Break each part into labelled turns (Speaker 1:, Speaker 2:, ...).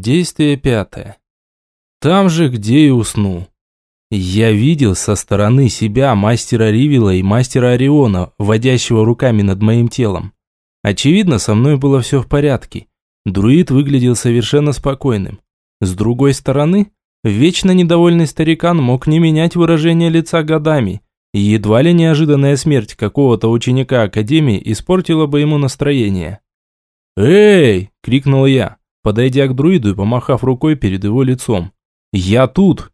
Speaker 1: Действие пятое. Там же, где и уснул. Я видел со стороны себя мастера Ривила и мастера Ориона, водящего руками над моим телом. Очевидно, со мной было все в порядке. Друид выглядел совершенно спокойным. С другой стороны, вечно недовольный старикан мог не менять выражение лица годами, и едва ли неожиданная смерть какого-то ученика Академии испортила бы ему настроение. «Эй!» – крикнул я подойдя к друиду и помахав рукой перед его лицом. «Я тут!»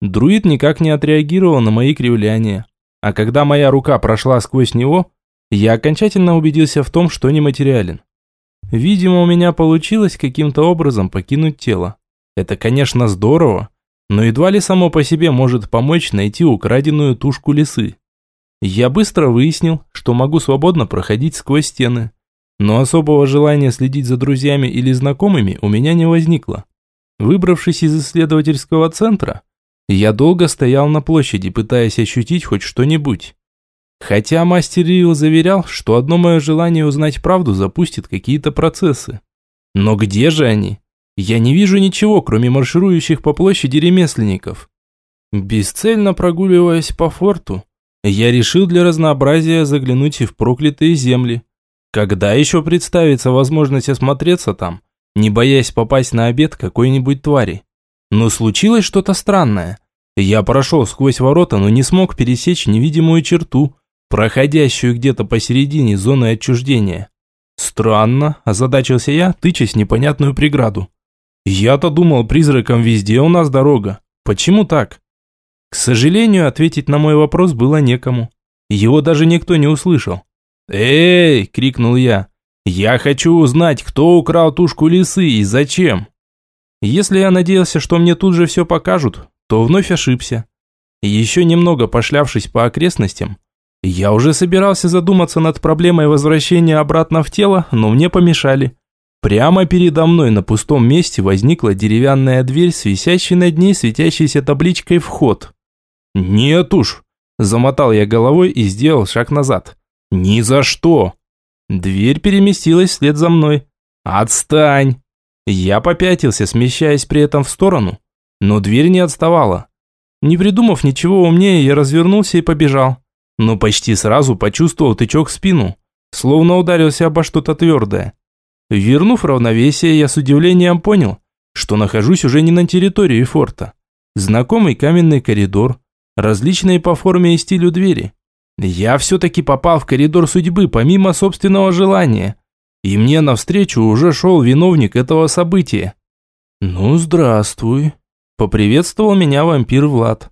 Speaker 1: Друид никак не отреагировал на мои кривляния. А когда моя рука прошла сквозь него, я окончательно убедился в том, что нематериален. Видимо, у меня получилось каким-то образом покинуть тело. Это, конечно, здорово, но едва ли само по себе может помочь найти украденную тушку лисы. Я быстро выяснил, что могу свободно проходить сквозь стены но особого желания следить за друзьями или знакомыми у меня не возникло. Выбравшись из исследовательского центра, я долго стоял на площади, пытаясь ощутить хоть что-нибудь. Хотя мастер Рио заверял, что одно мое желание узнать правду запустит какие-то процессы. Но где же они? Я не вижу ничего, кроме марширующих по площади ремесленников. Бесцельно прогуливаясь по форту, я решил для разнообразия заглянуть и в проклятые земли. Когда еще представится возможность осмотреться там, не боясь попасть на обед какой-нибудь твари? Но случилось что-то странное. Я прошел сквозь ворота, но не смог пересечь невидимую черту, проходящую где-то посередине зоны отчуждения. Странно, озадачился я, тычась непонятную преграду. Я-то думал, призракам везде у нас дорога. Почему так? К сожалению, ответить на мой вопрос было некому. Его даже никто не услышал. «Эй!» – крикнул я. «Я хочу узнать, кто украл тушку лисы и зачем!» Если я надеялся, что мне тут же все покажут, то вновь ошибся. Еще немного пошлявшись по окрестностям, я уже собирался задуматься над проблемой возвращения обратно в тело, но мне помешали. Прямо передо мной на пустом месте возникла деревянная дверь с висящей над ней светящейся табличкой «Вход». «Нет уж!» – замотал я головой и сделал шаг назад. «Ни за что!» Дверь переместилась вслед за мной. «Отстань!» Я попятился, смещаясь при этом в сторону, но дверь не отставала. Не придумав ничего умнее, я развернулся и побежал. Но почти сразу почувствовал тычок в спину, словно ударился обо что-то твердое. Вернув равновесие, я с удивлением понял, что нахожусь уже не на территории форта. Знакомый каменный коридор, различные по форме и стилю двери. Я все-таки попал в коридор судьбы помимо собственного желания. И мне навстречу уже шел виновник этого события. «Ну, здравствуй», – поприветствовал меня вампир Влад.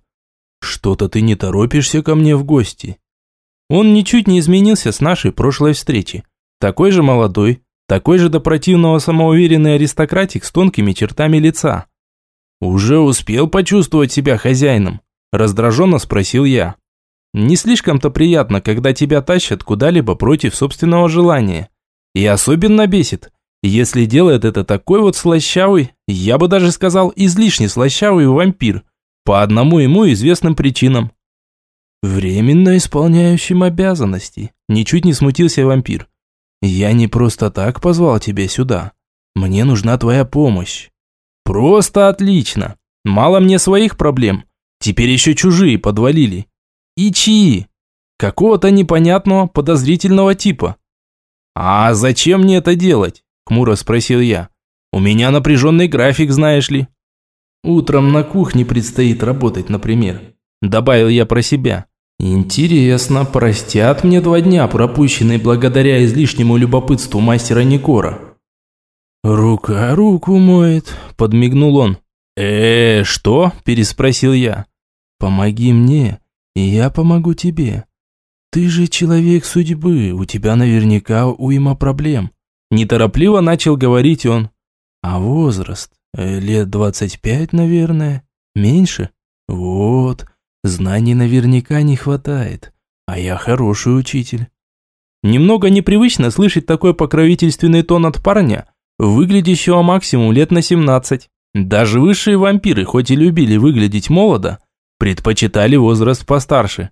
Speaker 1: «Что-то ты не торопишься ко мне в гости». Он ничуть не изменился с нашей прошлой встречи. Такой же молодой, такой же до противного самоуверенный аристократик с тонкими чертами лица. «Уже успел почувствовать себя хозяином?» – раздраженно спросил я. Не слишком-то приятно, когда тебя тащат куда-либо против собственного желания. И особенно бесит, если делает это такой вот слащавый, я бы даже сказал излишне слащавый вампир, по одному ему известным причинам. Временно исполняющим обязанности, ничуть не смутился вампир. Я не просто так позвал тебя сюда. Мне нужна твоя помощь. Просто отлично. Мало мне своих проблем. Теперь еще чужие подвалили. И чьи? Какого-то непонятного, подозрительного типа. «А зачем мне это делать?» – хмуро спросил я. «У меня напряженный график, знаешь ли». «Утром на кухне предстоит работать, например», – добавил я про себя. «Интересно, простят мне два дня, пропущенные благодаря излишнему любопытству мастера Никора?» «Рука руку моет», – подмигнул он. «Э, что?» – переспросил я. «Помоги мне, я помогу тебе. Ты же человек судьбы, у тебя наверняка уйма проблем. Неторопливо начал говорить он. А возраст? Э, лет двадцать пять, наверное? Меньше? Вот, знаний наверняка не хватает, а я хороший учитель. Немного непривычно слышать такой покровительственный тон от парня, выглядящего максимум лет на семнадцать. Даже высшие вампиры, хоть и любили выглядеть молодо, предпочитали возраст постарше.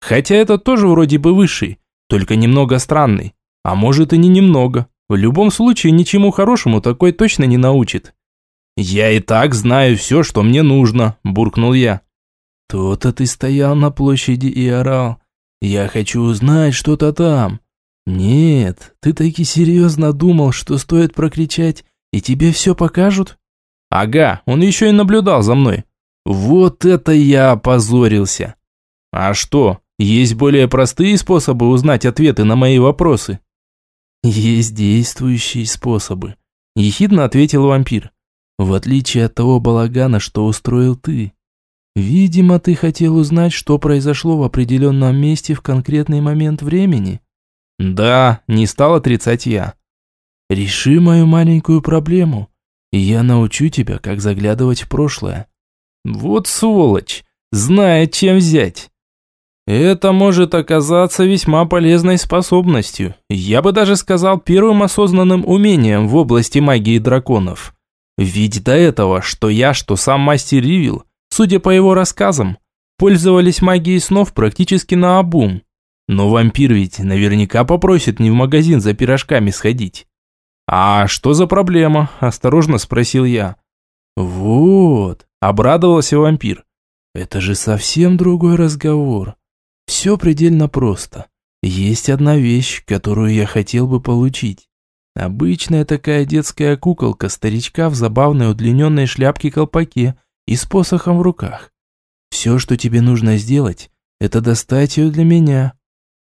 Speaker 1: Хотя это тоже вроде бы высший, только немного странный. А может и не немного. В любом случае ничему хорошему такой точно не научит. «Я и так знаю все, что мне нужно», – буркнул я.
Speaker 2: «То-то ты стоял на площади и орал. Я хочу узнать что-то там. Нет, ты таки серьезно думал, что стоит прокричать, и тебе все покажут?»
Speaker 1: «Ага, он еще и наблюдал за мной». «Вот это я опозорился!» «А что, есть более простые способы узнать ответы на мои вопросы?»
Speaker 2: «Есть действующие способы», – ехидно ответил вампир. «В отличие от того балагана, что устроил ты. Видимо, ты хотел узнать, что произошло в определенном месте в конкретный момент времени».
Speaker 1: «Да, не стал отрицать я».
Speaker 2: «Реши мою маленькую проблему, и я научу тебя, как заглядывать в прошлое».
Speaker 1: «Вот сволочь, знает, чем взять». Это может оказаться весьма полезной способностью. Я бы даже сказал первым осознанным умением в области магии драконов. Ведь до этого, что я, что сам мастер Ривил, судя по его рассказам, пользовались магией снов практически на обум. Но вампир ведь наверняка попросит не в магазин за пирожками сходить. «А что за проблема?» – осторожно спросил я.
Speaker 2: «Вот», – обрадовался вампир. «Это же совсем другой разговор. Все предельно просто. Есть одна вещь, которую я хотел бы получить. Обычная такая детская куколка старичка в забавной удлиненной шляпке-колпаке и с посохом в руках. Все, что тебе нужно сделать, это достать ее для меня.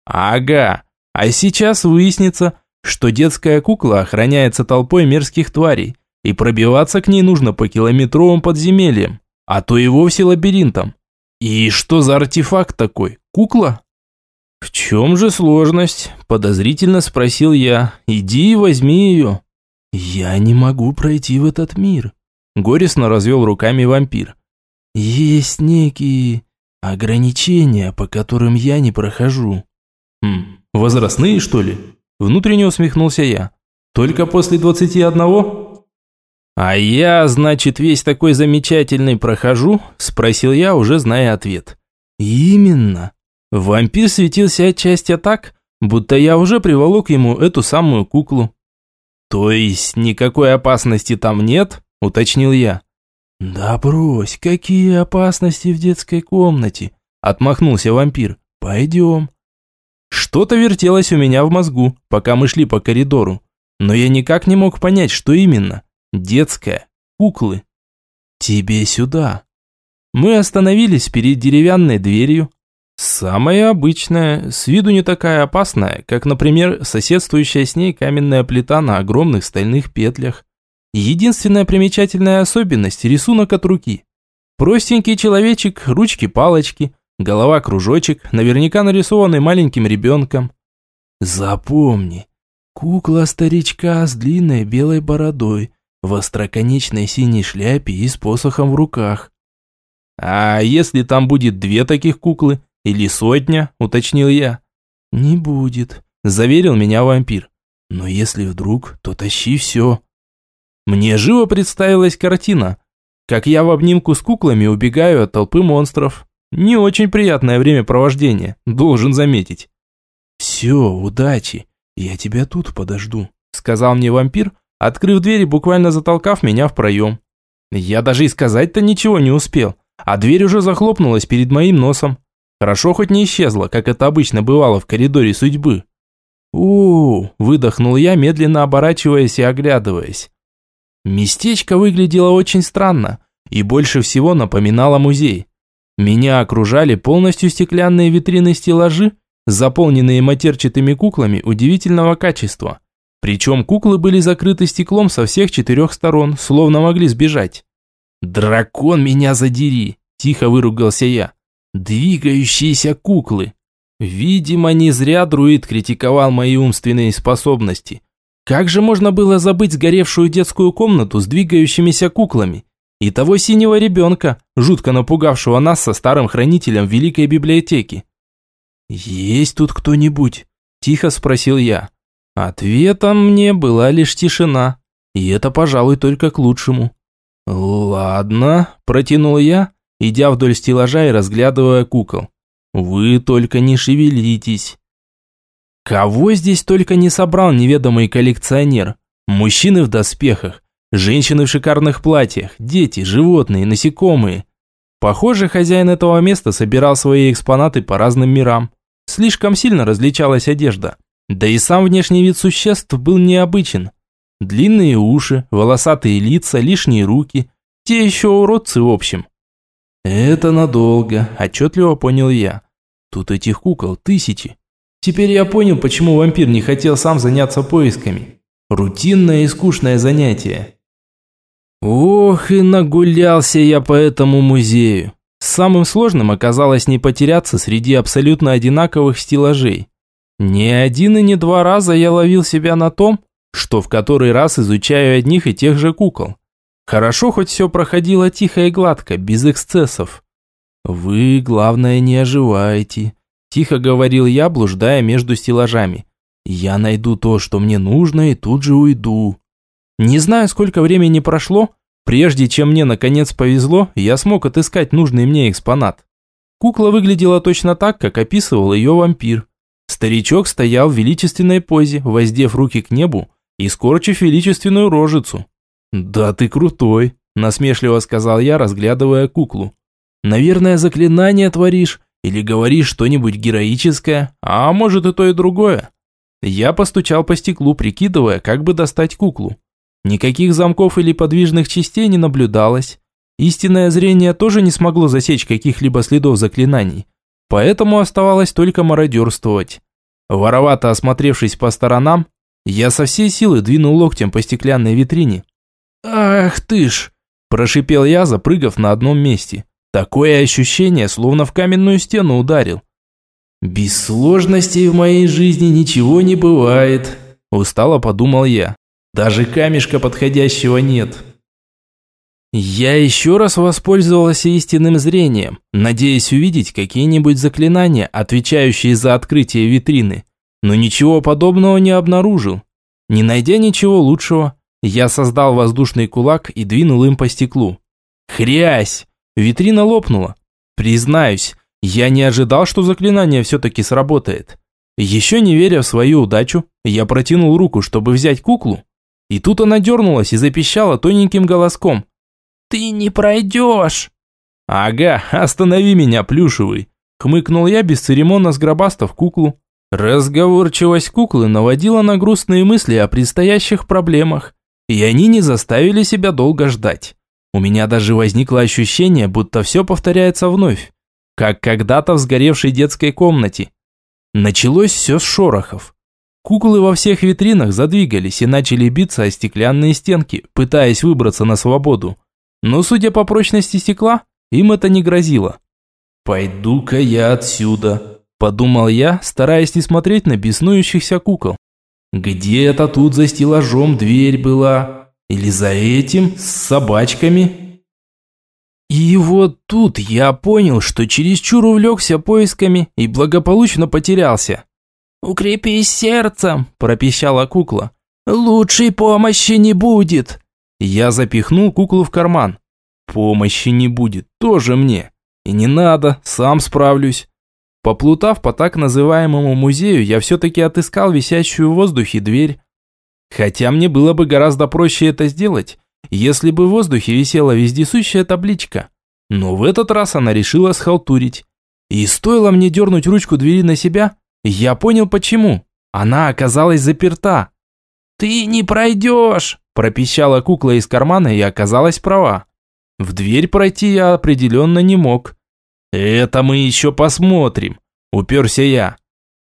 Speaker 1: Ага, а сейчас выяснится, что детская кукла охраняется толпой мерзких тварей, и пробиваться к ней нужно по километровым подземельям, а то и вовсе лабиринтом. И что за артефакт такой? Кукла? В чем же сложность? Подозрительно спросил я. Иди и возьми ее.
Speaker 2: Я не могу пройти в этот мир.
Speaker 1: Горестно развел руками вампир.
Speaker 2: Есть некие ограничения, по которым я не прохожу.
Speaker 1: Хм, возрастные, что ли? Внутренне усмехнулся я. Только после двадцати одного? «А я, значит, весь такой замечательный прохожу?» – спросил я, уже зная ответ.
Speaker 2: «Именно».
Speaker 1: Вампир светился отчасти так, будто я уже приволок ему эту самую куклу. «То есть никакой опасности там нет?» – уточнил я.
Speaker 2: «Да брось, какие опасности в детской комнате?» – отмахнулся вампир. «Пойдем».
Speaker 1: Что-то вертелось у меня в мозгу, пока мы шли по коридору, но я никак не мог понять, что именно. Детская. Куклы.
Speaker 2: Тебе сюда.
Speaker 1: Мы остановились перед деревянной дверью. Самая обычная, с виду не такая опасная, как, например, соседствующая с ней каменная плита на огромных стальных петлях. Единственная примечательная особенность – рисунок от руки. Простенький человечек, ручки-палочки, голова-кружочек, наверняка нарисованный маленьким ребенком.
Speaker 2: Запомни, кукла старичка с длинной белой бородой, в остроконечной синей шляпе и с посохом в руках.
Speaker 1: «А если там будет две таких куклы? Или сотня?» – уточнил я.
Speaker 2: «Не будет», – заверил меня вампир. «Но если вдруг, то тащи все».
Speaker 1: Мне живо представилась картина, как я в обнимку с куклами убегаю от толпы монстров. Не очень приятное времяпровождение, должен заметить.
Speaker 2: «Все, удачи, я тебя тут подожду», –
Speaker 1: сказал мне вампир, открыв дверь и буквально затолкав меня в проем. Я даже и сказать-то ничего не успел, а дверь уже захлопнулась перед моим носом. Хорошо хоть не исчезла, как это обычно бывало в коридоре судьбы. у, выдохнул я, медленно оборачиваясь и оглядываясь. Местечко выглядело очень странно и больше всего напоминало музей. Меня окружали полностью стеклянные витрины-стеллажи, заполненные матерчатыми куклами удивительного качества. Причем куклы были закрыты стеклом со всех четырех сторон, словно могли сбежать. «Дракон меня задери!» – тихо выругался я. «Двигающиеся куклы!» Видимо, не зря друид критиковал мои умственные способности. Как же можно было забыть сгоревшую детскую комнату с двигающимися куклами? И того синего ребенка, жутко напугавшего нас со старым хранителем Великой Библиотеки.
Speaker 2: «Есть тут кто-нибудь?» – тихо спросил я.
Speaker 1: Ответом мне была лишь тишина, и это, пожалуй, только к лучшему. «Ладно», – протянул я, идя вдоль стеллажа и разглядывая кукол. «Вы только не шевелитесь». Кого здесь только не собрал неведомый коллекционер. Мужчины в доспехах, Женщины в шикарных платьях, дети, животные, насекомые. Похоже, хозяин этого места собирал свои экспонаты по разным мирам. Слишком сильно различалась одежда. Да и сам внешний вид существ был необычен. Длинные уши, волосатые лица, лишние руки. Те еще уродцы в общем. «Это надолго», – отчетливо понял я. «Тут этих кукол тысячи. Теперь я понял, почему вампир не хотел сам заняться поисками. Рутинное и скучное занятие. Ох, и нагулялся я по этому музею. Самым сложным оказалось не потеряться среди абсолютно одинаковых стеллажей. Ни один и не два раза я ловил себя на том, что в который раз изучаю одних и тех же кукол. Хорошо, хоть все проходило тихо и гладко, без эксцессов. Вы, главное, не оживайте. Тихо говорил я, блуждая между стеллажами. Я найду то, что мне нужно, и тут же уйду. Не знаю, сколько времени прошло, прежде чем мне наконец повезло, я смог отыскать нужный мне экспонат. Кукла выглядела точно так, как описывал ее вампир. Старичок стоял в величественной позе, воздев руки к небу и скорчив величественную рожицу. «Да ты крутой», – насмешливо сказал я, разглядывая куклу. «Наверное, заклинание творишь или говоришь что-нибудь героическое, а может и то и другое. Я постучал по стеклу, прикидывая, как бы достать куклу. Никаких замков или подвижных частей не наблюдалось. Истинное зрение тоже не смогло засечь каких-либо следов заклинаний, поэтому оставалось только мародерствовать. Воровато осмотревшись по сторонам, я со всей силы двинул локтем по стеклянной витрине. «Ах ты ж!» – прошипел я, запрыгав на одном месте. Такое ощущение, словно в каменную стену ударил. «Без сложностей в моей жизни ничего не бывает», – устало подумал я. «Даже камешка подходящего нет». Я еще раз воспользовался истинным зрением, надеясь увидеть какие-нибудь заклинания, отвечающие за открытие витрины, но ничего подобного не обнаружил. Не найдя ничего лучшего, я создал воздушный кулак и двинул им по стеклу. Хрясь! Витрина лопнула. Признаюсь, я не ожидал, что заклинание все-таки сработает. Еще не веря в свою удачу, я протянул руку, чтобы взять куклу. И тут она дернулась и запищала тоненьким голоском. «Ты не пройдешь!» «Ага, останови меня, плюшевый!» Хмыкнул я, бесцеремонно сгробастав куклу. Разговорчивость куклы наводила на грустные мысли о предстоящих проблемах, и они не заставили себя долго ждать. У меня даже возникло ощущение, будто все повторяется вновь, как когда-то в сгоревшей детской комнате. Началось все с шорохов. Куклы во всех витринах задвигались и начали биться о стеклянные стенки, пытаясь выбраться на свободу. Но, судя по прочности стекла, им это не грозило. «Пойду-ка я отсюда», – подумал я, стараясь не смотреть на беснующихся кукол. «Где-то тут за стеллажом дверь была, или за этим, с собачками? И вот тут я понял, что чересчур увлекся поисками и благополучно потерялся. «Укрепись сердцем», – пропищала кукла. «Лучшей помощи не будет». Я запихнул куклу в карман. «Помощи не будет, тоже мне. И не надо, сам справлюсь». Поплутав по так называемому музею, я все-таки отыскал висящую в воздухе дверь, Хотя мне было бы гораздо проще это сделать, если бы в воздухе висела вездесущая табличка. Но в этот раз она решила схалтурить. И стоило мне дернуть ручку двери на себя, я понял почему. Она оказалась заперта. «Ты не пройдешь!» – пропищала кукла из кармана и оказалась права. В дверь пройти я определенно не мог. «Это мы еще посмотрим», – уперся я.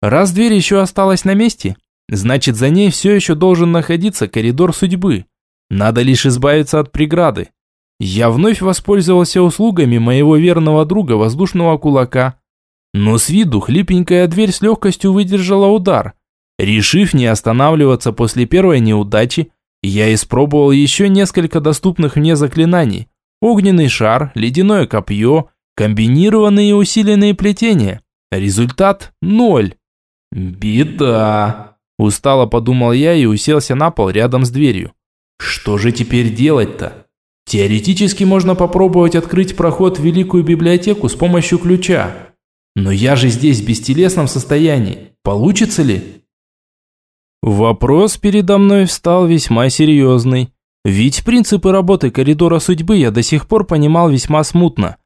Speaker 1: Раз дверь еще осталась на месте, Значит, за ней все еще должен находиться коридор судьбы. Надо лишь избавиться от преграды. Я вновь воспользовался услугами моего верного друга воздушного кулака. Но с виду хлипенькая дверь с легкостью выдержала удар. Решив не останавливаться после первой неудачи, я испробовал еще несколько доступных мне заклинаний. Огненный шар, ледяное копье, комбинированные и усиленные плетения. Результат – ноль. Беда. Устало подумал я и уселся на пол рядом с дверью. Что же теперь делать-то? Теоретически можно попробовать открыть проход в Великую библиотеку с помощью ключа. Но я же здесь в бестелесном состоянии. Получится ли? Вопрос передо мной встал весьма серьезный. Ведь принципы работы коридора судьбы я до сих пор понимал весьма смутно.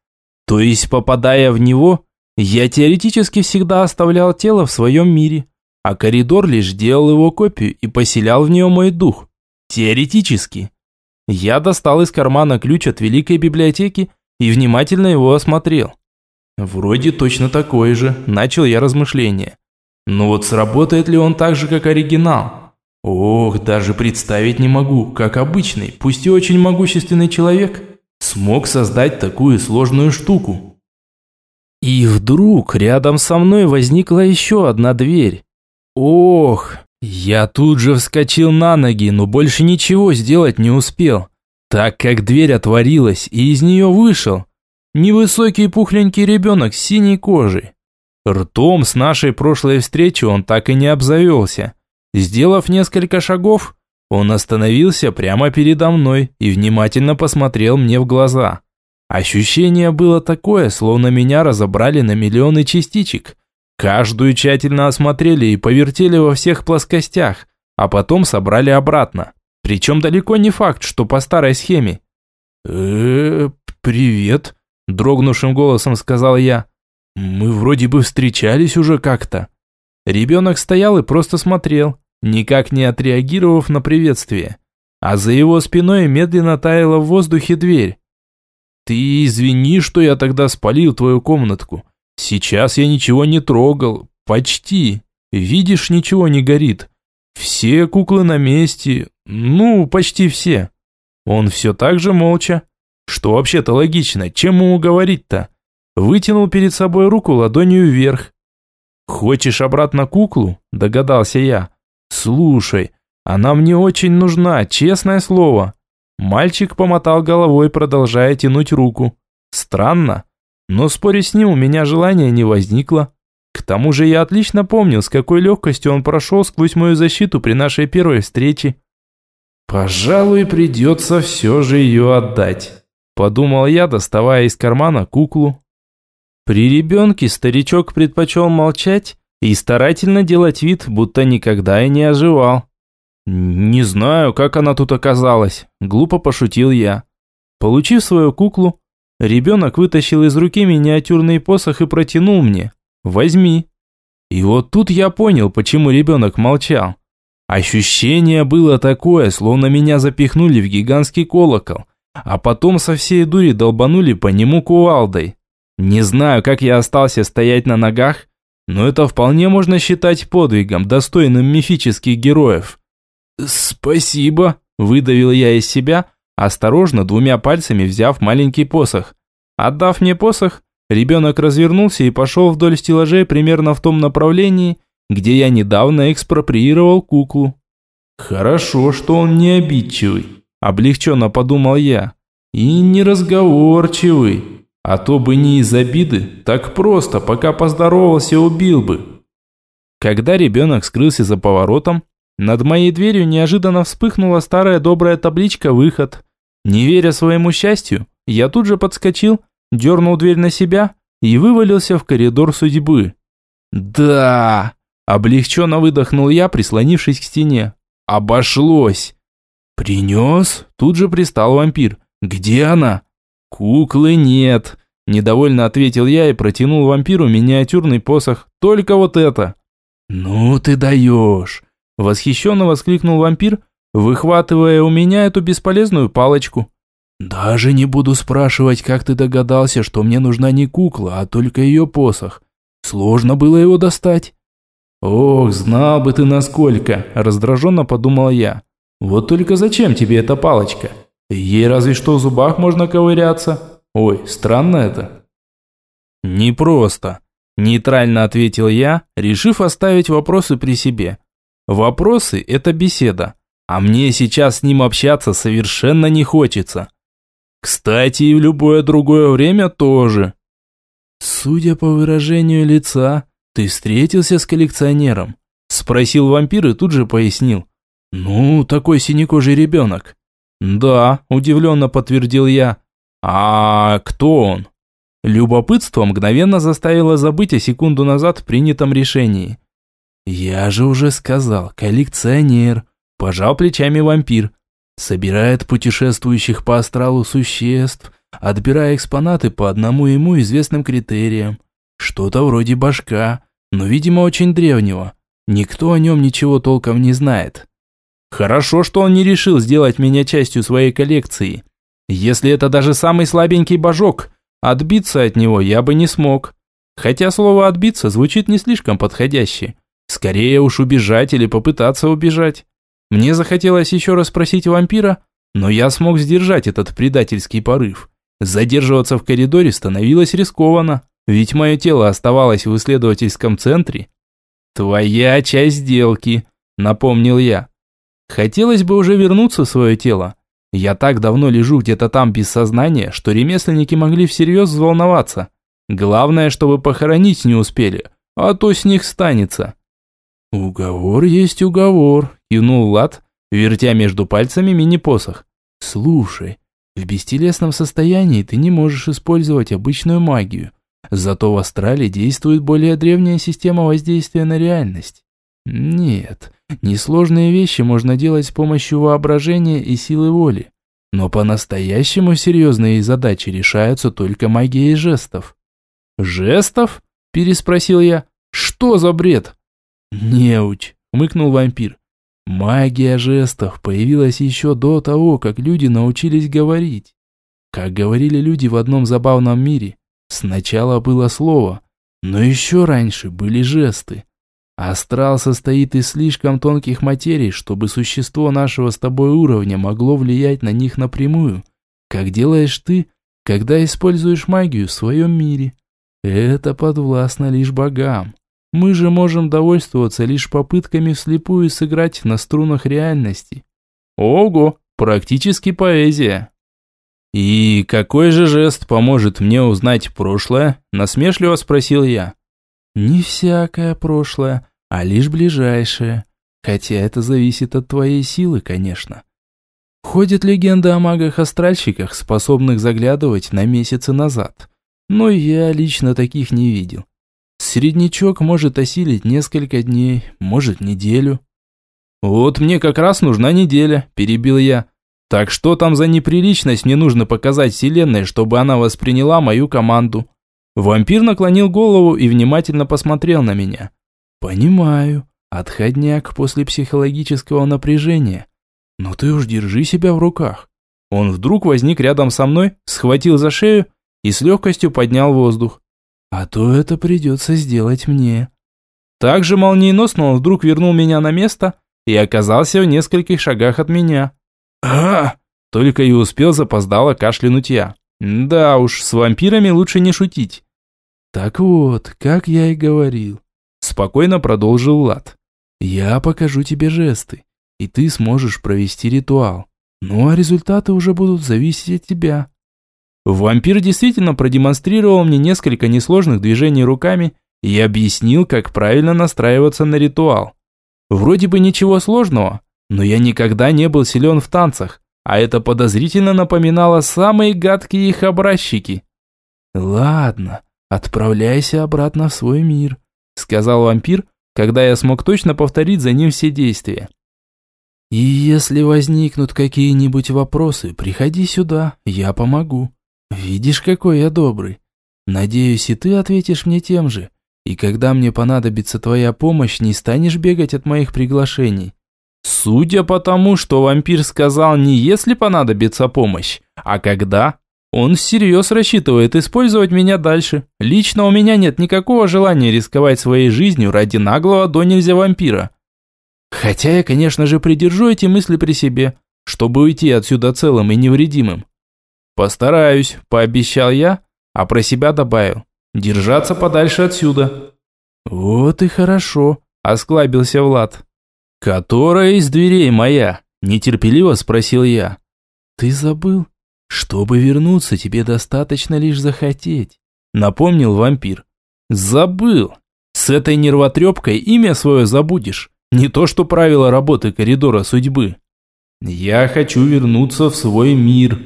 Speaker 1: То есть, попадая в него, я теоретически всегда оставлял тело в своем мире, а коридор лишь делал его копию и поселял в нее мой дух. Теоретически. Я достал из кармана ключ от великой библиотеки и внимательно его осмотрел. Вроде точно такой же, начал я размышления. Но вот сработает ли он так же, как оригинал? Ох, даже представить не могу, как обычный, пусть и очень могущественный человек, смог создать такую сложную штуку. И вдруг рядом со мной возникла еще одна дверь. Ох, я тут же вскочил на ноги, но больше ничего сделать не успел, так как дверь отворилась, и из нее вышел невысокий пухленький ребенок с синей кожей. Ртом с нашей прошлой встречи он так и не обзавелся. Сделав несколько шагов, он остановился прямо передо мной и внимательно посмотрел мне в глаза. Ощущение было такое, словно меня разобрали на миллионы частичек. Каждую тщательно осмотрели и повертели во всех плоскостях, а потом собрали обратно. Причем далеко не факт, что по старой схеме. э привет», – дрогнувшим голосом сказал я. «Мы вроде бы встречались уже как-то». Ребенок стоял и просто смотрел, никак не отреагировав на приветствие. А за его спиной медленно таяла в воздухе дверь. «Ты извини, что я тогда спалил твою комнатку. Сейчас я ничего не трогал. Почти. Видишь, ничего не горит. Все куклы на месте. Ну, почти все». Он все так же молча. Что вообще-то логично, чем ему говорить-то? Вытянул перед собой руку ладонью вверх. «Хочешь обратно куклу?» – догадался я. «Слушай, она мне очень нужна, честное слово». Мальчик помотал головой, продолжая тянуть руку. Странно, но спорить с ним у меня желания не возникло. К тому же я отлично помнил, с какой легкостью он прошел сквозь мою защиту при нашей первой встрече. «Пожалуй, придется все же ее отдать», – подумал я, доставая из кармана куклу. При ребенке старичок предпочел молчать и старательно делать вид, будто никогда и не оживал. «Не знаю, как она тут оказалась», – глупо пошутил я. Получив свою куклу, ребенок вытащил из руки миниатюрный посох и протянул мне. «Возьми». И вот тут я понял, почему ребенок молчал. Ощущение было такое, словно меня запихнули в гигантский колокол, а потом со всей дури долбанули по нему кувалдой. Не знаю, как я остался стоять на ногах, но это вполне можно считать подвигом, достойным мифических героев. «Спасибо», – выдавил я из себя, осторожно двумя пальцами взяв маленький посох. Отдав мне посох, ребенок развернулся и пошел вдоль стеллажей примерно в том направлении, где я недавно экспроприировал куклу. «Хорошо, что он не обидчивый», – облегченно подумал я, – «и неразговорчивый». А то бы не из обиды, так просто, пока поздоровался, убил бы. Когда ребенок скрылся за поворотом, над моей дверью неожиданно вспыхнула старая добрая табличка «Выход». Не веря своему счастью, я тут же подскочил, дернул дверь на себя и вывалился в коридор судьбы. «Да!» – облегченно выдохнул я, прислонившись к стене. «Обошлось!» «Принес?» – тут же пристал вампир. «Где она?» «Куклы нет», – недовольно ответил я и протянул вампиру миниатюрный посох. «Только вот это». «Ну ты даешь!» – восхищенно воскликнул вампир, выхватывая у меня эту бесполезную палочку. «Даже не буду спрашивать, как ты догадался, что мне нужна не кукла, а только ее посох. Сложно было его достать». «Ох, знал бы ты насколько!» – раздраженно подумал я. «Вот только зачем тебе эта палочка?» Ей разве что в зубах можно ковыряться. Ой, странно это. Непросто. Нейтрально ответил я, решив оставить вопросы при себе. Вопросы – это беседа, а мне сейчас с ним общаться совершенно не хочется. Кстати, и в любое другое время тоже. Судя по выражению лица, ты встретился с коллекционером? Спросил вампир и тут же пояснил. Ну, такой синекожий ребенок. «Да», – удивленно подтвердил я. «А кто он?» Любопытство мгновенно заставило забыть о секунду назад принятом решении. «Я же уже сказал, коллекционер», – пожал плечами вампир.
Speaker 2: собирает путешествующих по астралу существ, отбирая экспонаты по одному ему известным критериям. Что-то вроде башка, но, видимо, очень древнего. Никто о нем ничего толком не знает. Хорошо, что он не решил сделать меня частью своей коллекции. Если это даже самый слабенький божок, отбиться от него я бы не смог. Хотя слово «отбиться» звучит не слишком подходяще. Скорее уж убежать или попытаться убежать. Мне захотелось еще раз спросить вампира, но я смог сдержать этот предательский порыв. Задерживаться в коридоре становилось рискованно, ведь мое тело оставалось в исследовательском центре. «Твоя часть сделки», – напомнил я. Хотелось бы уже вернуться в свое тело. Я так давно лежу где-то там без сознания, что ремесленники могли всерьез взволноваться. Главное, чтобы похоронить не успели, а то с них станется. «Уговор есть уговор», – кивнул Лад, вертя между пальцами мини-посох. «Слушай, в бестелесном состоянии ты не можешь использовать обычную магию, зато в астрале действует более древняя система воздействия на реальность. Нет, несложные вещи можно делать с помощью воображения и силы воли, но по-настоящему серьезные задачи решаются только магией жестов. «Жестов?» – переспросил я. «Что за бред?» «Неуч», – мыкнул вампир. «Магия жестов появилась еще до того, как люди научились говорить. Как говорили люди в одном забавном мире, сначала было слово, но еще раньше были жесты. Астрал состоит из слишком тонких материй, чтобы существо нашего с тобой уровня могло влиять на них напрямую, как делаешь ты, когда используешь магию в своем мире. Это подвластно лишь богам. Мы же можем довольствоваться лишь попытками вслепую сыграть на струнах реальности. Ого, практически поэзия. И какой же жест поможет мне узнать прошлое? Насмешливо спросил я. Не всякое прошлое, а лишь ближайшее. Хотя это зависит от твоей силы, конечно. Ходит легенда о магах-астральщиках, способных заглядывать на месяцы назад. Но я лично таких не видел. Среднячок может осилить несколько дней, может неделю. «Вот мне как раз нужна неделя», – перебил я. «Так что там за неприличность мне нужно показать Вселенной, чтобы она восприняла мою команду?» Вампир наклонил голову и внимательно посмотрел на меня. «Понимаю. Отходняк после психологического напряжения. Но ты уж держи себя в руках». Он вдруг возник рядом со мной, схватил за шею и с легкостью поднял воздух. А то это придется сделать мне. Так же молниеносно он вдруг вернул меня на место и оказался в нескольких шагах от меня. а Только и успел запоздало кашлянуть я. Да уж, с вампирами лучше не шутить. Так вот, как я и говорил. Спокойно продолжил Лад. Я покажу тебе жесты, и ты сможешь провести ритуал. Ну а результаты уже будут зависеть от тебя. Вампир действительно продемонстрировал мне несколько несложных движений руками и объяснил, как правильно настраиваться на ритуал. Вроде бы ничего сложного, но я никогда не был силен в танцах, а это подозрительно напоминало самые гадкие их образчики. «Ладно, отправляйся обратно в свой мир», сказал вампир, когда я смог точно повторить за ним все действия. «И если возникнут какие-нибудь вопросы, приходи сюда, я помогу. «Видишь, какой я добрый. Надеюсь, и ты ответишь мне тем же. И когда мне понадобится твоя помощь, не станешь бегать от моих приглашений». Судя по тому, что вампир сказал не если понадобится помощь, а когда, он всерьез рассчитывает использовать меня дальше. Лично у меня нет никакого желания рисковать своей жизнью ради наглого до нельзя вампира. Хотя я, конечно же, придержу эти мысли при себе, чтобы уйти отсюда целым и невредимым. «Постараюсь», – пообещал я, а про себя добавил. «Держаться подальше отсюда». «Вот и хорошо», – осклабился Влад. «Которая из дверей моя?» – нетерпеливо спросил я. «Ты забыл? Чтобы вернуться, тебе достаточно лишь захотеть», – напомнил вампир. «Забыл. С этой нервотрепкой имя свое забудешь. Не то что правила работы коридора судьбы. Я хочу вернуться в свой мир».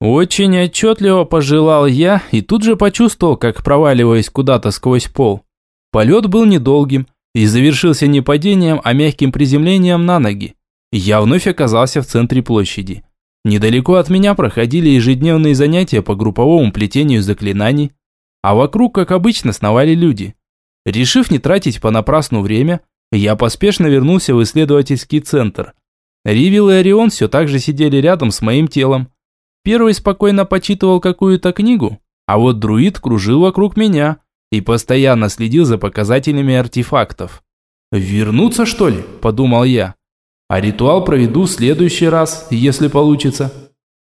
Speaker 2: Очень отчетливо пожелал я и тут же почувствовал, как проваливаясь куда-то сквозь пол. Полет был недолгим и завершился не падением, а мягким приземлением на ноги.
Speaker 1: Я вновь оказался в центре площади. Недалеко от меня проходили ежедневные занятия по групповому плетению заклинаний, а вокруг, как обычно, сновали люди. Решив не тратить понапрасну время, я поспешно вернулся в исследовательский центр. Ривил и Орион все так же сидели рядом с моим телом. Первый спокойно почитывал какую-то книгу, а вот друид кружил вокруг меня и постоянно следил за показателями артефактов. «Вернуться, что ли?» – подумал я. «А ритуал проведу в следующий раз, если получится».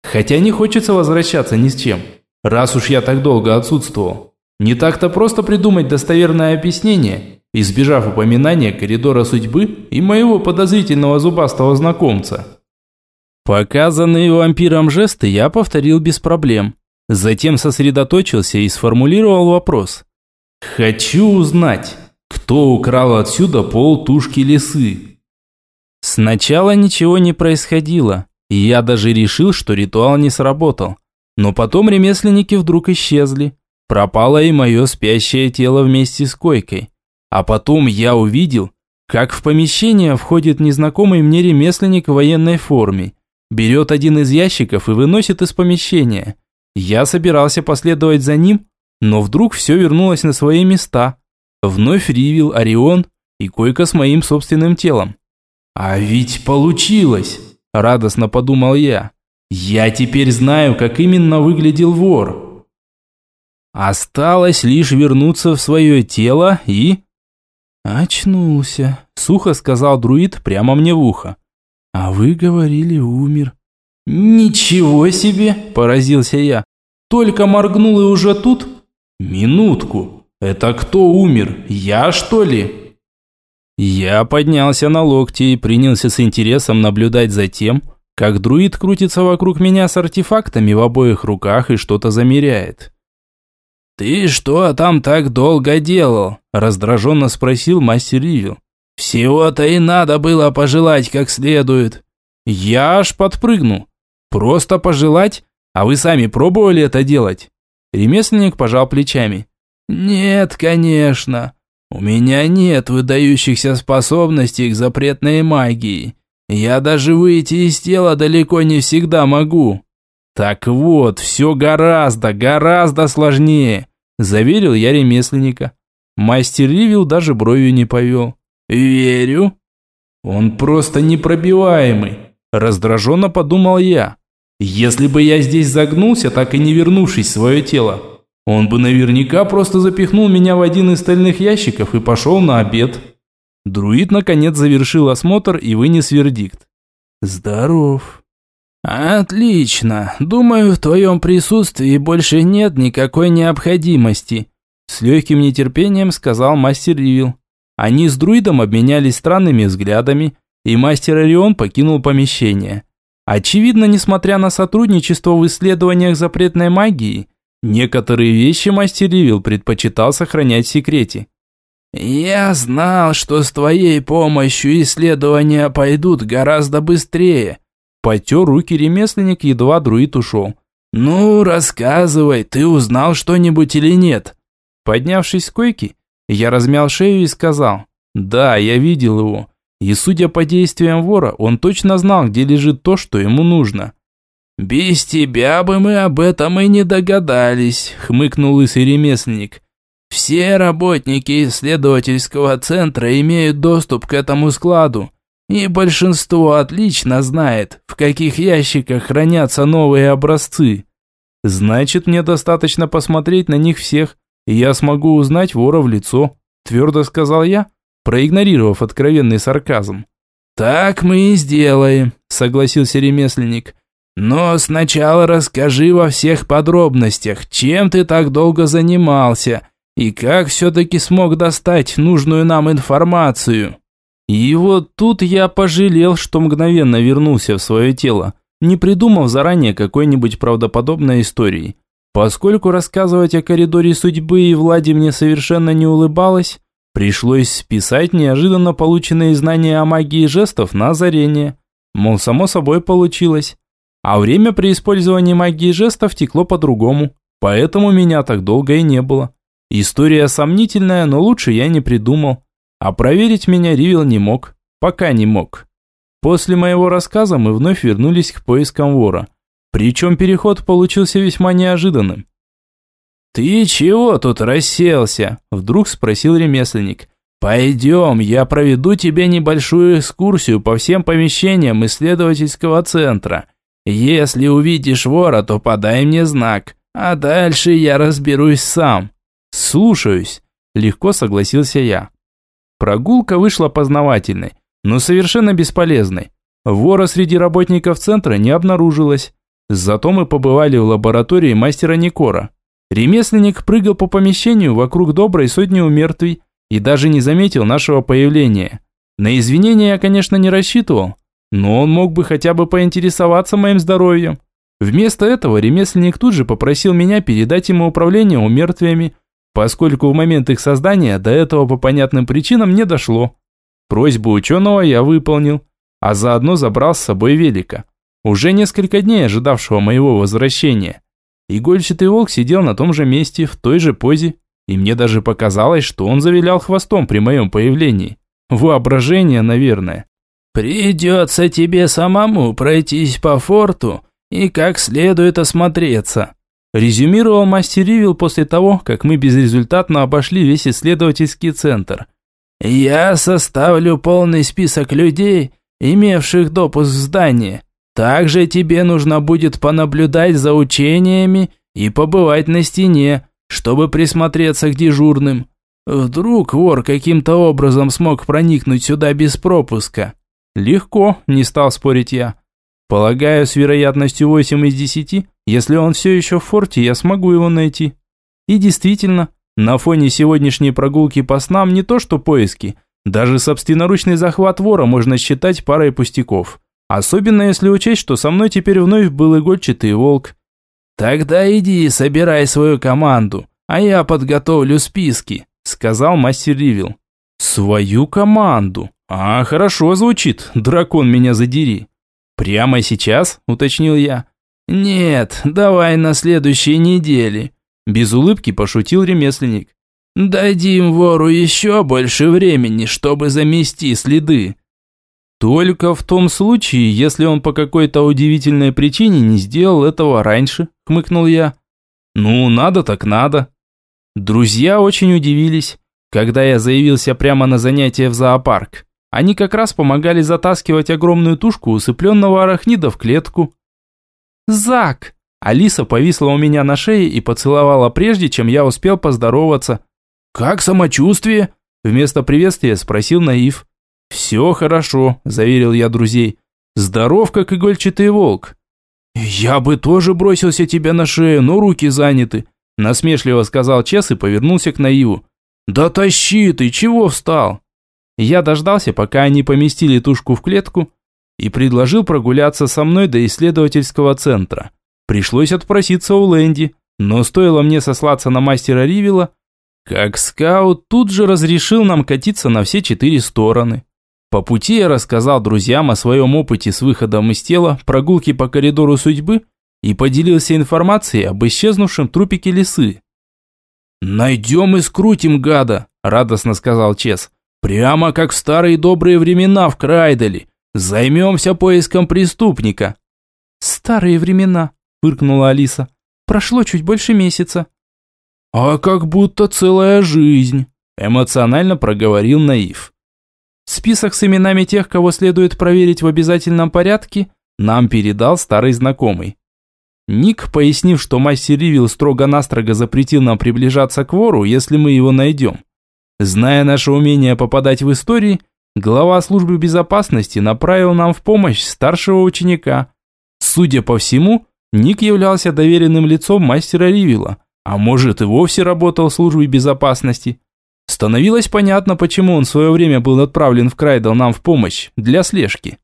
Speaker 1: Хотя не хочется возвращаться ни с чем, раз уж я так долго отсутствовал. Не так-то просто придумать достоверное объяснение, избежав упоминания коридора судьбы и моего подозрительного зубастого знакомца. Показанные вампиром жесты я повторил без проблем. Затем сосредоточился и сформулировал вопрос. «Хочу узнать, кто украл отсюда пол тушки лисы?» Сначала ничего не происходило, и я даже решил, что ритуал не сработал. Но потом ремесленники вдруг исчезли. Пропало и мое спящее тело вместе с койкой. А потом я увидел, как в помещение входит незнакомый мне ремесленник в военной форме. Берет один из ящиков и выносит из помещения. Я собирался последовать за ним, но вдруг все вернулось на свои места. Вновь Ривил, Орион и койка с моим собственным телом. «А ведь получилось!» – радостно подумал я. «Я теперь знаю, как именно выглядел вор». Осталось лишь вернуться в свое тело и... «Очнулся», – сухо сказал друид прямо мне в ухо. «А вы говорили, умер». «Ничего себе!» – поразился я. «Только моргнул и уже тут?» «Минутку! Это кто умер? Я, что ли?» Я поднялся на локти и принялся с интересом наблюдать за тем, как друид крутится вокруг меня с артефактами в обоих руках и что-то замеряет. «Ты что там так долго делал?» – раздраженно спросил мастер Ривил. «Всего-то и надо было пожелать как следует». Я аж подпрыгнул. Просто пожелать? А вы сами пробовали это делать? Ремесленник пожал плечами. Нет, конечно. У меня нет выдающихся способностей к запретной магии. Я даже выйти из тела далеко не всегда могу. Так вот, все гораздо, гораздо сложнее, заверил я ремесленника. Мастер Ривил даже бровью не повел. Верю. Он просто непробиваемый, раздраженно подумал я. Если бы я здесь загнулся, так и не вернувшись в свое тело, он бы наверняка просто запихнул меня в один из стальных ящиков и пошел на обед. Друид наконец завершил осмотр и вынес вердикт. Здоров. Отлично. Думаю, в твоем присутствии больше нет никакой необходимости. С легким нетерпением сказал мастер Ривил. Они с друидом обменялись странными взглядами, и мастер Орион покинул помещение. Очевидно, несмотря на сотрудничество в исследованиях запретной магии, некоторые вещи мастер Ривил предпочитал сохранять в секрете. «Я знал, что с твоей помощью исследования пойдут гораздо быстрее», потер руки ремесленник, едва друид ушел. «Ну, рассказывай, ты узнал что-нибудь или нет?» Поднявшись с койки, я размял шею и сказал, «Да, я видел его. И судя по действиям вора, он точно знал, где лежит то, что ему нужно. «Без тебя бы мы об этом и не догадались», – хмыкнул лысый ремесленник. «Все работники исследовательского центра имеют доступ к этому складу, и большинство отлично знает, в каких ящиках хранятся новые образцы. Значит, мне достаточно посмотреть на них всех, и я смогу узнать вора в лицо», – твердо сказал я, проигнорировав откровенный сарказм. «Так мы и сделаем», – согласился ремесленник. «Но сначала расскажи во всех подробностях, чем ты так долго занимался и как все-таки смог достать нужную нам информацию». И вот тут я пожалел, что мгновенно вернулся в свое тело, не придумав заранее какой-нибудь правдоподобной истории. Поскольку рассказывать о коридоре судьбы и Влади мне совершенно не улыбалось, Пришлось списать неожиданно полученные знания о магии жестов на озарение. Мол, само собой получилось. А время при использовании магии жестов текло по-другому. Поэтому меня так долго и не было. История сомнительная, но лучше я не придумал. А проверить меня Ривел не мог. Пока не мог. После моего рассказа мы вновь вернулись к поискам вора. Причем переход получился весьма неожиданным. «Ты чего тут расселся?» – вдруг спросил ремесленник. «Пойдем, я проведу тебе небольшую экскурсию по всем помещениям исследовательского центра. Если увидишь вора, то подай мне знак, а дальше я разберусь сам». «Слушаюсь», – легко согласился я. Прогулка вышла познавательной, но совершенно бесполезной. Вора среди работников центра не обнаружилось. Зато мы побывали в лаборатории мастера Никора. Ремесленник прыгал по помещению вокруг доброй сотни умертвий и даже не заметил нашего появления. На извинения я, конечно, не рассчитывал, но он мог бы хотя бы поинтересоваться моим здоровьем. Вместо этого ремесленник тут же попросил меня передать ему управление умертвиями, поскольку в момент их создания до этого по понятным причинам не дошло. Просьбу ученого я выполнил, а заодно забрал с собой велика, уже несколько дней ожидавшего моего возвращения. Игольчатый волк сидел на том же месте, в той же позе, и мне даже показалось, что он завилял хвостом при моем появлении. Воображение, наверное. «Придется тебе самому пройтись по форту и как следует осмотреться», резюмировал мастер Ривил после того, как мы безрезультатно обошли весь исследовательский центр. «Я составлю полный список людей, имевших допуск в здание. Также тебе нужно будет понаблюдать за учениями и побывать на стене, чтобы присмотреться к дежурным. Вдруг вор каким-то образом смог проникнуть сюда без пропуска?» «Легко», – не стал спорить я. Полагаю, с вероятностью 8 из 10, если он все еще в форте, я смогу его найти. И действительно, на фоне сегодняшней прогулки по снам не то что поиски, даже собственноручный захват вора можно считать парой пустяков. Особенно если учесть, что со мной теперь вновь был игольчатый волк. «Тогда иди собирай свою команду, а я подготовлю списки», сказал мастер Ривил. «Свою команду? А, хорошо звучит, дракон меня задери». «Прямо сейчас?» – уточнил я. «Нет, давай на следующей неделе», – без улыбки пошутил ремесленник. «Дадим вору еще больше времени, чтобы замести следы». «Только в том случае, если он по какой-то удивительной причине не сделал этого раньше», – хмыкнул я. «Ну, надо так надо». Друзья очень удивились, когда я заявился прямо на занятие в зоопарк. Они как раз помогали затаскивать огромную тушку усыпленного арахнида в клетку. «Зак!» Алиса повисла у меня на шее и поцеловала прежде, чем я успел поздороваться. «Как самочувствие?» Вместо приветствия спросил Наив. «Все хорошо», – заверил я друзей. «Здоров, как игольчатый волк». «Я бы тоже бросился тебе на шею, но руки заняты», – насмешливо сказал Чес и повернулся к Наиву. «Да тащи ты, чего встал?» Я дождался, пока они поместили тушку в клетку, и предложил прогуляться со мной до исследовательского центра. Пришлось отпроситься у Лэнди, но стоило мне сослаться на мастера Ривила, как скаут тут же разрешил нам катиться на все четыре стороны. По пути я рассказал друзьям о своем опыте с выходом из тела, прогулки по коридору судьбы и поделился информацией об исчезнувшем трупике лисы. «Найдем и скрутим гада», – радостно сказал Чес. Прямо как в старые добрые времена в Крайделе. Займемся поиском преступника».
Speaker 2: «Старые времена», – фыркнула Алиса. «Прошло чуть больше месяца».
Speaker 1: «А как будто целая жизнь», – эмоционально проговорил Наив. Список с именами тех, кого следует проверить в обязательном порядке, нам передал старый знакомый. Ник, пояснив, что мастер Ривил строго-настрого запретил нам приближаться к вору, если мы его найдем. Зная наше умение попадать в истории, глава службы безопасности направил нам в помощь старшего ученика. Судя по всему, Ник являлся доверенным лицом мастера Ривила, а может и вовсе работал в службе безопасности. Становилось понятно, почему он в свое время был отправлен в Крайдл нам в помощь, для слежки.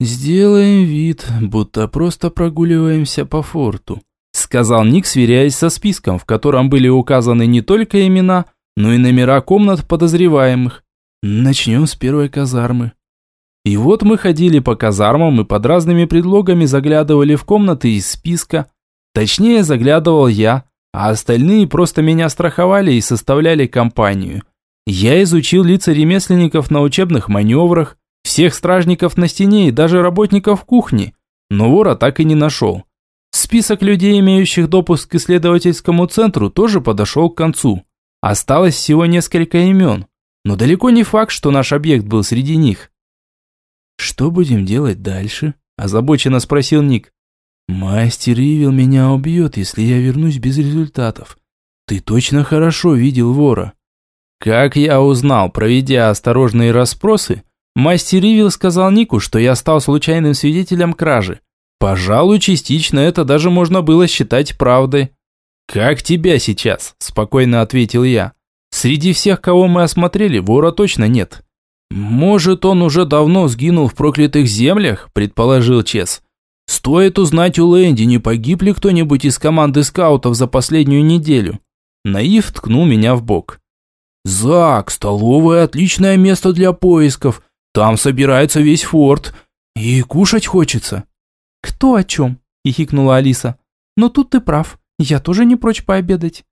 Speaker 2: «Сделаем вид, будто просто прогуливаемся по форту», сказал Ник, сверяясь со списком, в котором были указаны не только имена, но и номера комнат подозреваемых. Начнем с первой казармы. И вот мы ходили по казармам и под разными предлогами заглядывали в комнаты из списка. Точнее, заглядывал я, а остальные просто меня страховали и составляли компанию. Я изучил лица ремесленников на учебных маневрах,
Speaker 1: всех стражников на стене и даже работников кухни, но вора так и не нашел. Список людей, имеющих допуск к исследовательскому центру, тоже подошел к концу. Осталось всего несколько имен, но далеко не факт, что наш объект был среди них.
Speaker 2: «Что будем делать дальше?» – озабоченно спросил Ник. «Мастер Ивил меня убьет, если я вернусь без результатов. Ты точно хорошо видел вора».
Speaker 1: Как я узнал, проведя осторожные расспросы, мастер Ивил сказал Нику, что я стал случайным свидетелем кражи. Пожалуй, частично это даже можно было считать правдой. «Как тебя сейчас?» – спокойно ответил я. «Среди всех, кого мы осмотрели, вора точно нет». «Может, он уже давно сгинул в проклятых землях?» – предположил Чес. «Стоит узнать у Лэнди, не погиб ли кто-нибудь из команды скаутов за последнюю неделю?» Наив ткнул меня в бок. «Зак, столовая – отличное место для поисков. Там собирается весь форт. И кушать хочется».
Speaker 3: «Кто о чем?» – хихикнула Алиса. «Но тут ты прав. Я тоже не прочь пообедать».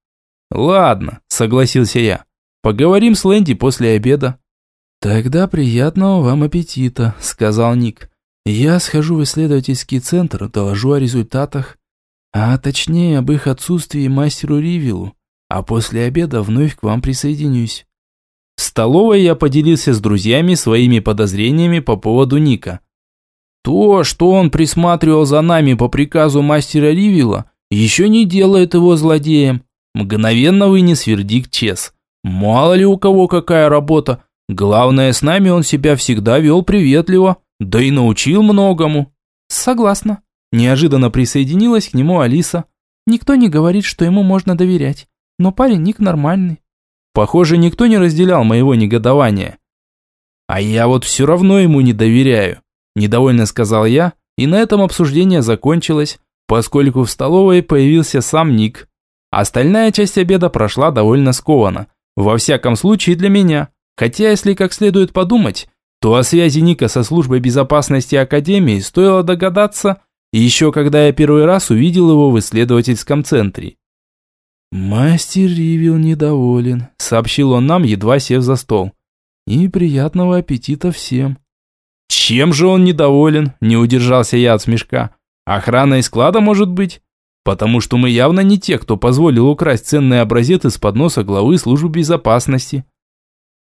Speaker 1: «Ладно», – согласился я. «Поговорим с Лэнди после обеда».
Speaker 2: «Тогда приятного вам аппетита», – сказал Ник. «Я схожу в исследовательский центр, доложу о результатах, а точнее об их отсутствии мастеру Ривилу а после обеда вновь к вам присоединюсь».
Speaker 1: В столовой я поделился с друзьями своими подозрениями по поводу Ника. То, что он присматривал за нами по приказу мастера Ривила, еще не делает его злодеем. Мгновенно вынес вердикт Чес. Мало ли у кого какая работа. Главное, с нами он себя всегда вел приветливо, да и научил многому.
Speaker 3: Согласна. Неожиданно присоединилась к нему Алиса. Никто не говорит, что ему можно доверять но парень Ник нормальный».
Speaker 1: Похоже, никто не разделял моего негодования. «А я вот все равно ему не доверяю», – недовольно сказал я, и на этом обсуждение закончилось, поскольку в столовой появился сам Ник. Остальная часть обеда прошла довольно скованно, во всяком случае для меня, хотя если как следует подумать, то о связи Ника со службой безопасности Академии стоило догадаться, еще когда я первый раз увидел его в исследовательском центре.
Speaker 2: «Мастер Ривил недоволен», — сообщил он нам, едва сев за стол. «И приятного аппетита всем».
Speaker 1: «Чем же он недоволен?» – не удержался я от смешка. «Охрана из склада, может быть? Потому что мы явно не те, кто позволил украсть ценный образец из-под носа главы службы безопасности».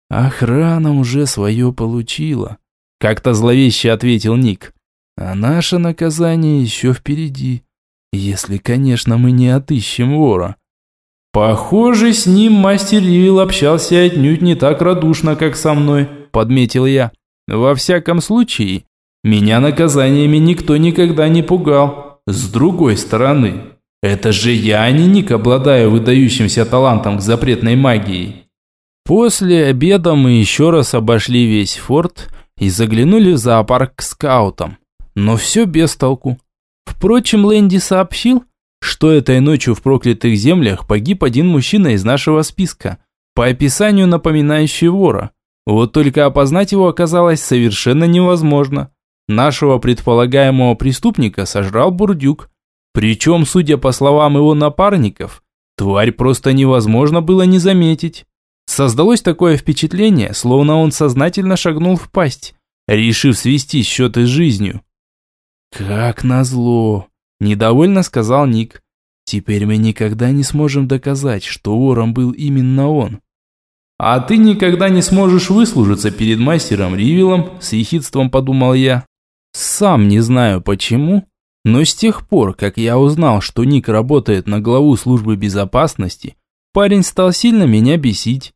Speaker 2: «Охрана уже свое получила», – как-то зловеще ответил Ник. «А наше наказание еще впереди, если, конечно, мы не отыщем вора».
Speaker 1: «Похоже, с ним мастер Ривил общался отнюдь не так радушно, как со мной», – подметил я. «Во всяком случае, меня наказаниями никто никогда не пугал. С другой стороны, это же я, а не Ник, обладаю выдающимся талантом к запретной магии». После обеда мы еще раз обошли весь форт и заглянули в зоопарк к скаутам. Но все без толку. Впрочем, Лэнди сообщил, что этой ночью в проклятых землях погиб один мужчина из нашего списка, по описанию напоминающий вора. Вот только опознать его оказалось совершенно невозможно. Нашего предполагаемого преступника сожрал бурдюк. Причем, судя по словам его напарников, тварь просто невозможно было не заметить. Создалось такое впечатление, словно он сознательно шагнул в пасть, решив свести счеты с жизнью.
Speaker 2: «Как назло!» Недовольно сказал Ник. Теперь мы никогда не сможем доказать, что вором был именно он.
Speaker 1: А ты никогда не сможешь выслужиться перед мастером Ривилом, с ехидством подумал я. Сам не знаю почему, но с тех пор, как я узнал, что Ник работает на главу службы безопасности, парень стал сильно меня бесить.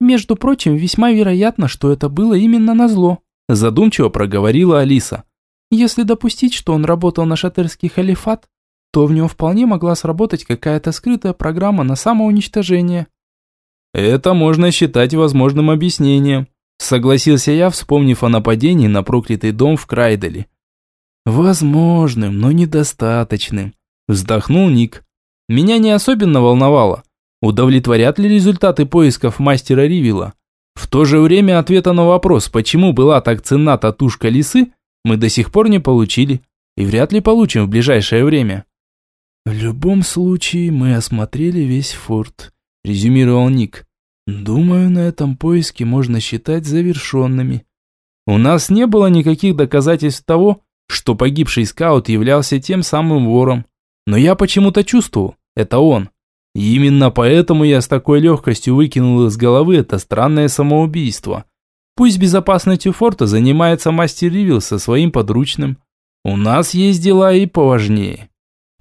Speaker 3: Между прочим, весьма вероятно, что это было именно назло,
Speaker 1: задумчиво проговорила Алиса.
Speaker 3: Если допустить, что он работал на шатерский халифат, то в нем вполне могла сработать какая-то скрытая программа на самоуничтожение.
Speaker 1: Это можно считать возможным объяснением, согласился я, вспомнив о нападении на проклятый дом в Крайделе.
Speaker 2: Возможным, но недостаточным,
Speaker 1: вздохнул Ник. Меня не особенно волновало, удовлетворят ли результаты поисков мастера Ривила. В то же время ответа на вопрос, почему была так ценна татушка лисы, мы до сих пор не получили и вряд ли получим в ближайшее время.
Speaker 2: «В любом случае, мы осмотрели весь форт», – резюмировал Ник. «Думаю, на этом поиске можно считать завершенными».
Speaker 3: У нас не было никаких доказательств того, что погибший скаут являлся тем самым вором. Но я почему-то чувствовал, это он. И именно поэтому я с такой легкостью выкинул из головы это странное самоубийство. Пусть безопасностью форта занимается мастер Ривил со своим подручным. У нас есть дела и поважнее.